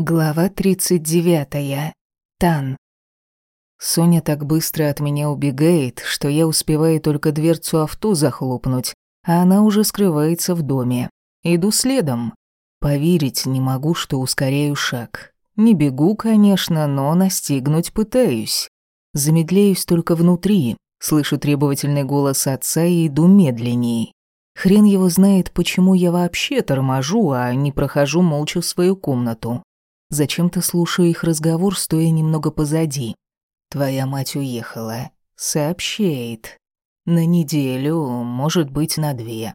Глава 39. Тан. Соня так быстро от меня убегает, что я успеваю только дверцу авто захлопнуть, а она уже скрывается в доме. Иду следом. Поверить не могу, что ускоряю шаг. Не бегу, конечно, но настигнуть пытаюсь. Замедляюсь только внутри, слышу требовательный голос отца и иду медленней. Хрен его знает, почему я вообще торможу, а не прохожу молча в свою комнату. Зачем-то слушаю их разговор, стоя немного позади. «Твоя мать уехала», — сообщает. «На неделю, может быть, на две».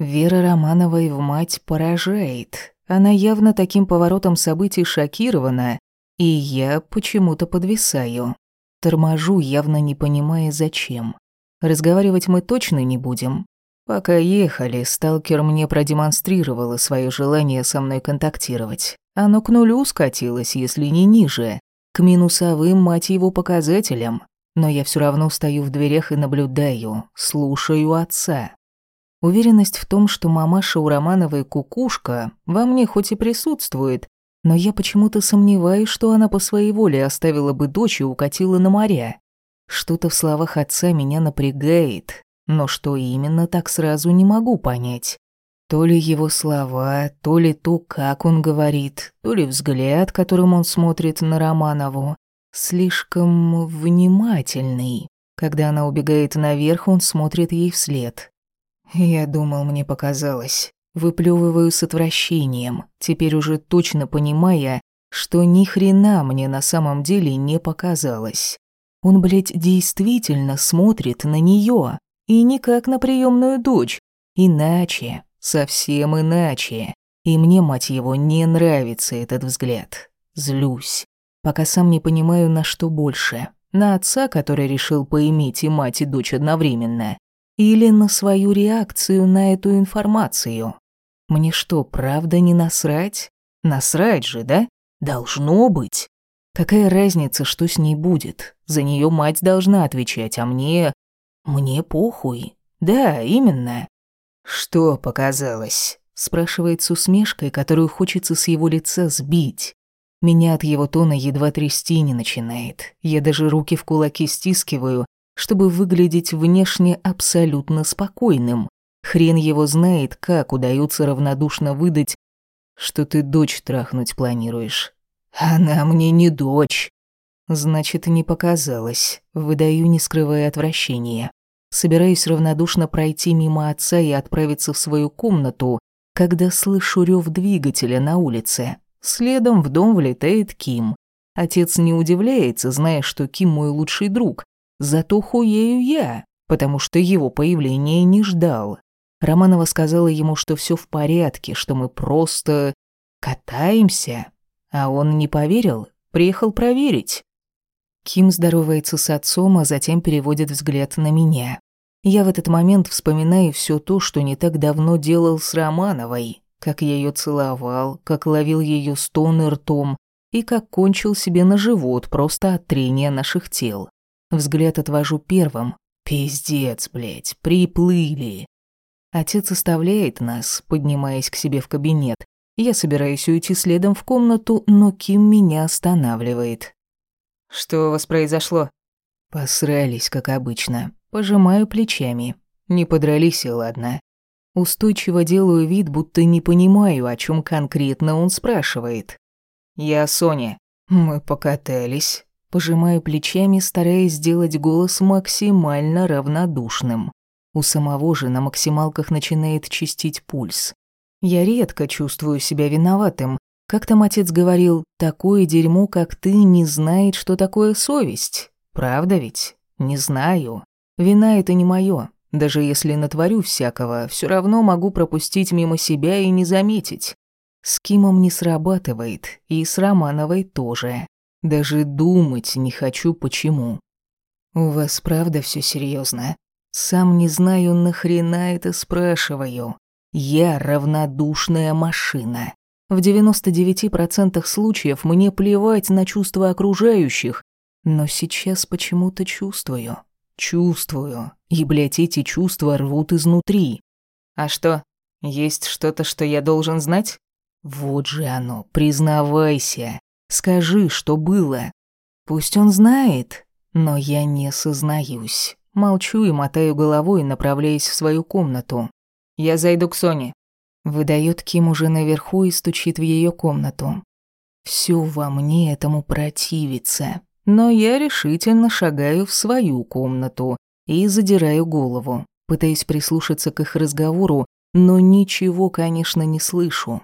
Вера Романовой в мать поражает. Она явно таким поворотом событий шокирована, и я почему-то подвисаю. Торможу, явно не понимая, зачем. Разговаривать мы точно не будем. Пока ехали, сталкер мне продемонстрировала свое желание со мной контактировать. Оно к нулю скатилось, если не ниже, к минусовым, мать его, показателям. Но я все равно стою в дверях и наблюдаю, слушаю отца. Уверенность в том, что мамаша у Романовой кукушка, во мне хоть и присутствует, но я почему-то сомневаюсь, что она по своей воле оставила бы дочь и укатила на моря. Что-то в словах отца меня напрягает, но что именно, так сразу не могу понять. То ли его слова, то ли то, как он говорит, то ли взгляд, которым он смотрит на Романову. Слишком внимательный. Когда она убегает наверх, он смотрит ей вслед. Я думал, мне показалось. Выплёвываю с отвращением, теперь уже точно понимая, что ни хрена мне на самом деле не показалось. Он, блядь, действительно смотрит на неё, и не как на приемную дочь, иначе. Совсем иначе. И мне, мать его, не нравится этот взгляд. Злюсь. Пока сам не понимаю, на что больше. На отца, который решил поиметь и мать, и дочь одновременно. Или на свою реакцию на эту информацию. Мне что, правда не насрать? Насрать же, да? Должно быть. Какая разница, что с ней будет? За нее мать должна отвечать, а мне... Мне похуй. Да, именно. «Что показалось?» – спрашивает с усмешкой, которую хочется с его лица сбить. Меня от его тона едва трясти не начинает. Я даже руки в кулаки стискиваю, чтобы выглядеть внешне абсолютно спокойным. Хрен его знает, как удается равнодушно выдать, что ты дочь трахнуть планируешь. Она мне не дочь. Значит, не показалось. Выдаю, не скрывая отвращения. Собираюсь равнодушно пройти мимо отца и отправиться в свою комнату, когда слышу рев двигателя на улице. Следом в дом влетает Ким. Отец не удивляется, зная, что Ким мой лучший друг. Зато хуею я, потому что его появления не ждал. Романова сказала ему, что все в порядке, что мы просто катаемся. А он не поверил, приехал проверить. Ким здоровается с отцом, а затем переводит взгляд на меня. Я в этот момент вспоминаю все то, что не так давно делал с Романовой, как я ее целовал, как ловил ее стоны ртом и как кончил себе на живот просто от трения наших тел. Взгляд отвожу первым. Пиздец, блядь, приплыли. Отец оставляет нас, поднимаясь к себе в кабинет. Я собираюсь уйти следом в комнату, но Ким меня останавливает. «Что у вас произошло?» Посрались, как обычно. Пожимаю плечами. Не подрались и ладно. Устойчиво делаю вид, будто не понимаю, о чем конкретно он спрашивает. «Я Соня. Мы покатались». Пожимаю плечами, стараясь сделать голос максимально равнодушным. У самого же на максималках начинает чистить пульс. Я редко чувствую себя виноватым. Как там отец говорил, такое дерьмо, как ты, не знает, что такое совесть. Правда ведь? Не знаю. Вина это не моё. Даже если натворю всякого, все равно могу пропустить мимо себя и не заметить. С Кимом не срабатывает, и с Романовой тоже. Даже думать не хочу почему. У вас правда все серьезно? Сам не знаю, нахрена это спрашиваю. Я равнодушная машина. В 99% случаев мне плевать на чувства окружающих, но сейчас почему-то чувствую. Чувствую. И, блядь, эти чувства рвут изнутри. А что, есть что-то, что я должен знать? Вот же оно, признавайся. Скажи, что было. Пусть он знает, но я не сознаюсь. Молчу и мотаю головой, направляясь в свою комнату. Я зайду к Соне. Выдает Ким уже наверху и стучит в ее комнату. Все во мне этому противится, но я решительно шагаю в свою комнату и задираю голову, пытаясь прислушаться к их разговору, но ничего, конечно, не слышу.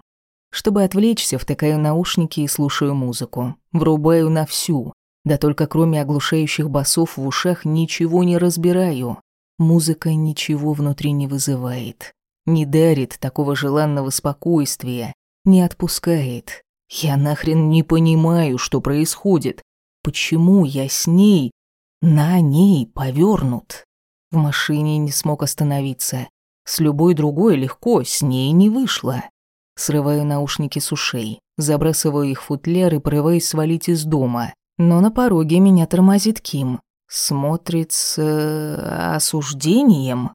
Чтобы отвлечься, втыкаю наушники и слушаю музыку. Врубаю на всю. Да только кроме оглушающих басов в ушах ничего не разбираю. Музыка ничего внутри не вызывает не дарит такого желанного спокойствия, не отпускает. Я нахрен не понимаю, что происходит. Почему я с ней, на ней повернут? В машине не смог остановиться. С любой другой легко, с ней не вышло. Срываю наушники с ушей, забрасываю их в футляр и порываюсь свалить из дома. Но на пороге меня тормозит Ким. Смотрит с... Э, осуждением.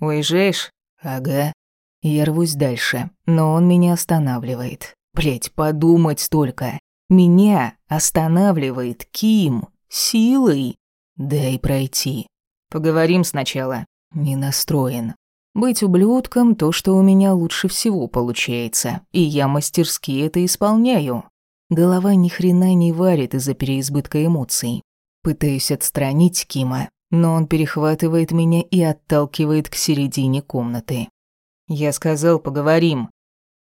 «Уезжаешь?» Ага. Я рвусь дальше, но он меня останавливает. Блять, подумать только. Меня останавливает Ким. Силой. Дай пройти. Поговорим сначала. Не настроен. Быть ублюдком – то, что у меня лучше всего получается, и я мастерски это исполняю. Голова ни хрена не варит из-за переизбытка эмоций. Пытаюсь отстранить Кима, но он перехватывает меня и отталкивает к середине комнаты. Я сказал, поговорим.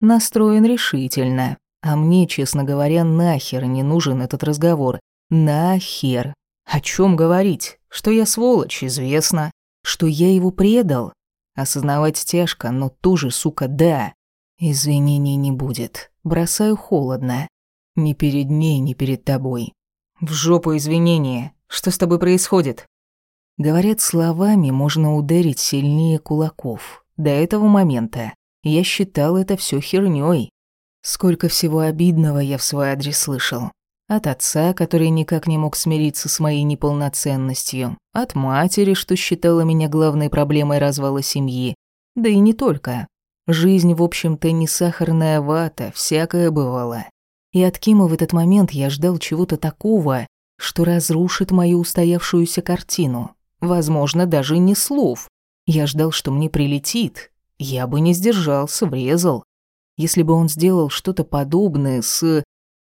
Настроен решительно. А мне, честно говоря, нахер не нужен этот разговор. Нахер. О чем говорить? Что я сволочь, известно. Что я его предал? Осознавать тяжко, но тоже, сука, да. Извинений не будет. Бросаю холодно. Ни перед ней, ни перед тобой. В жопу извинения. Что с тобой происходит? Говорят, словами можно ударить сильнее кулаков. До этого момента я считал это все херней. Сколько всего обидного я в свой адрес слышал. От отца, который никак не мог смириться с моей неполноценностью. От матери, что считала меня главной проблемой развала семьи. Да и не только. Жизнь, в общем-то, не сахарная вата, всякое бывало. И от Кима в этот момент я ждал чего-то такого, что разрушит мою устоявшуюся картину. Возможно, даже не слов. Я ждал, что мне прилетит. Я бы не сдержался, врезал. Если бы он сделал что-то подобное с...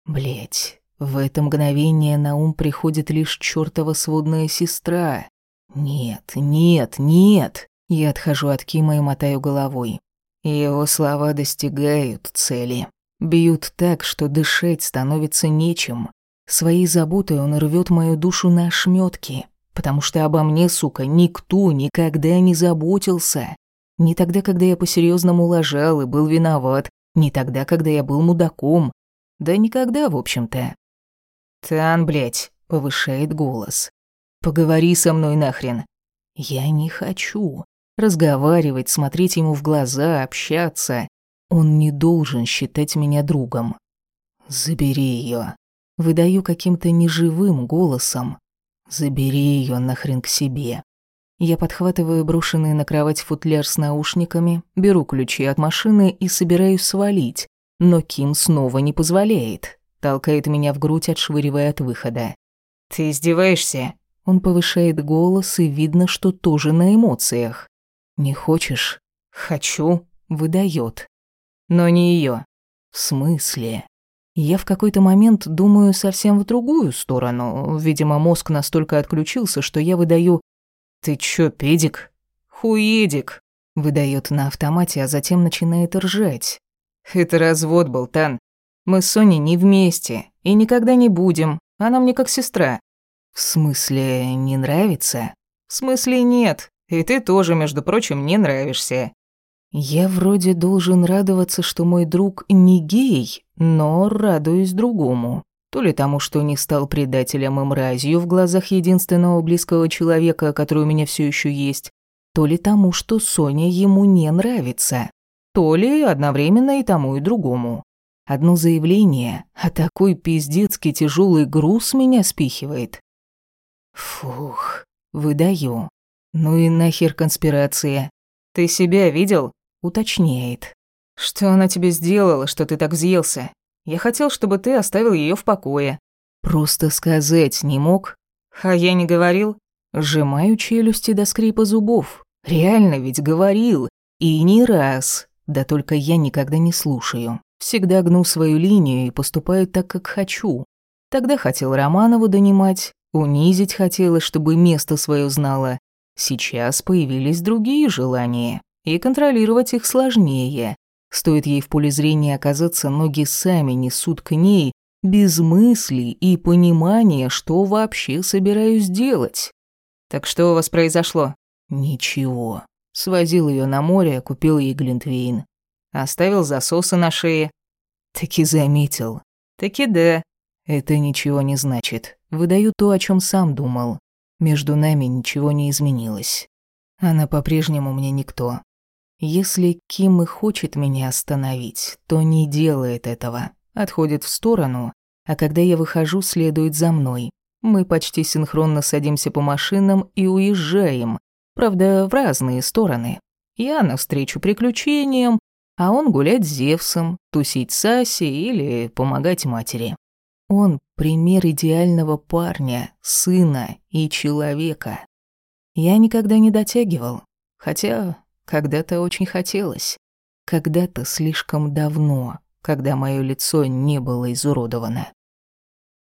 Блять, в это мгновение на ум приходит лишь чёртова сводная сестра. Нет, нет, нет. Я отхожу от Кима и мотаю головой. Его слова достигают цели. Бьют так, что дышать становится нечем. Своей заботой он рвет мою душу на ошметки потому что обо мне, сука, никто никогда не заботился. Не тогда, когда я по-серьезному лажал и был виноват, не тогда, когда я был мудаком. Да никогда, в общем-то. «Тан, блядь», — повышает голос. «Поговори со мной нахрен». «Я не хочу. Разговаривать, смотреть ему в глаза, общаться. Он не должен считать меня другом. Забери ее. Выдаю каким-то неживым голосом, Забери ее нахрен к себе. Я подхватываю брошенный на кровать футляр с наушниками, беру ключи от машины и собираюсь свалить, но Ким снова не позволяет, толкает меня в грудь, отшвыривая от выхода. «Ты издеваешься?» Он повышает голос, и видно, что тоже на эмоциях. «Не хочешь?» «Хочу», — выдает. «Но не ее. «В смысле?» Я в какой-то момент думаю совсем в другую сторону. Видимо, мозг настолько отключился, что я выдаю «Ты чё, педик?» «Хуедик», — выдает на автомате, а затем начинает ржать. «Это развод был, Тан. Мы с Соней не вместе и никогда не будем. Она мне как сестра». «В смысле, не нравится?» «В смысле, нет. И ты тоже, между прочим, не нравишься». Я вроде должен радоваться, что мой друг не гей, но радуюсь другому. То ли тому, что не стал предателем и мразью в глазах единственного близкого человека, который у меня все еще есть, то ли тому, что Соня ему не нравится, то ли одновременно и тому, и другому. Одно заявление, а такой пиздецкий тяжелый груз меня спихивает. Фух, выдаю. Ну и нахер конспирация. Ты себя видел? уточняет. Что она тебе сделала, что ты так взъелся? Я хотел, чтобы ты оставил ее в покое. Просто сказать не мог. А я не говорил. Сжимаю челюсти до скрипа зубов. Реально ведь говорил. И не раз. Да только я никогда не слушаю. Всегда гну свою линию и поступаю так, как хочу. Тогда хотел Романову донимать, унизить хотела, чтобы место свое знала. Сейчас появились другие желания, и контролировать их сложнее. Стоит ей в поле зрения оказаться, ноги сами несут к ней, без мыслей и понимания, что вообще собираюсь делать. «Так что у вас произошло?» «Ничего. Свозил ее на море, купил ей глинтвейн. Оставил засосы на шее. Таки заметил. Таки да. Это ничего не значит. Выдаю то, о чем сам думал. Между нами ничего не изменилось. Она по-прежнему мне никто. Если Ким и хочет меня остановить, то не делает этого. Отходит в сторону, а когда я выхожу, следует за мной. Мы почти синхронно садимся по машинам и уезжаем, Правда, в разные стороны. Я навстречу приключениям, а он гулять с Зевсом, тусить с Асей или помогать матери. Он — пример идеального парня, сына и человека. Я никогда не дотягивал, хотя когда-то очень хотелось. Когда-то слишком давно, когда мое лицо не было изуродовано.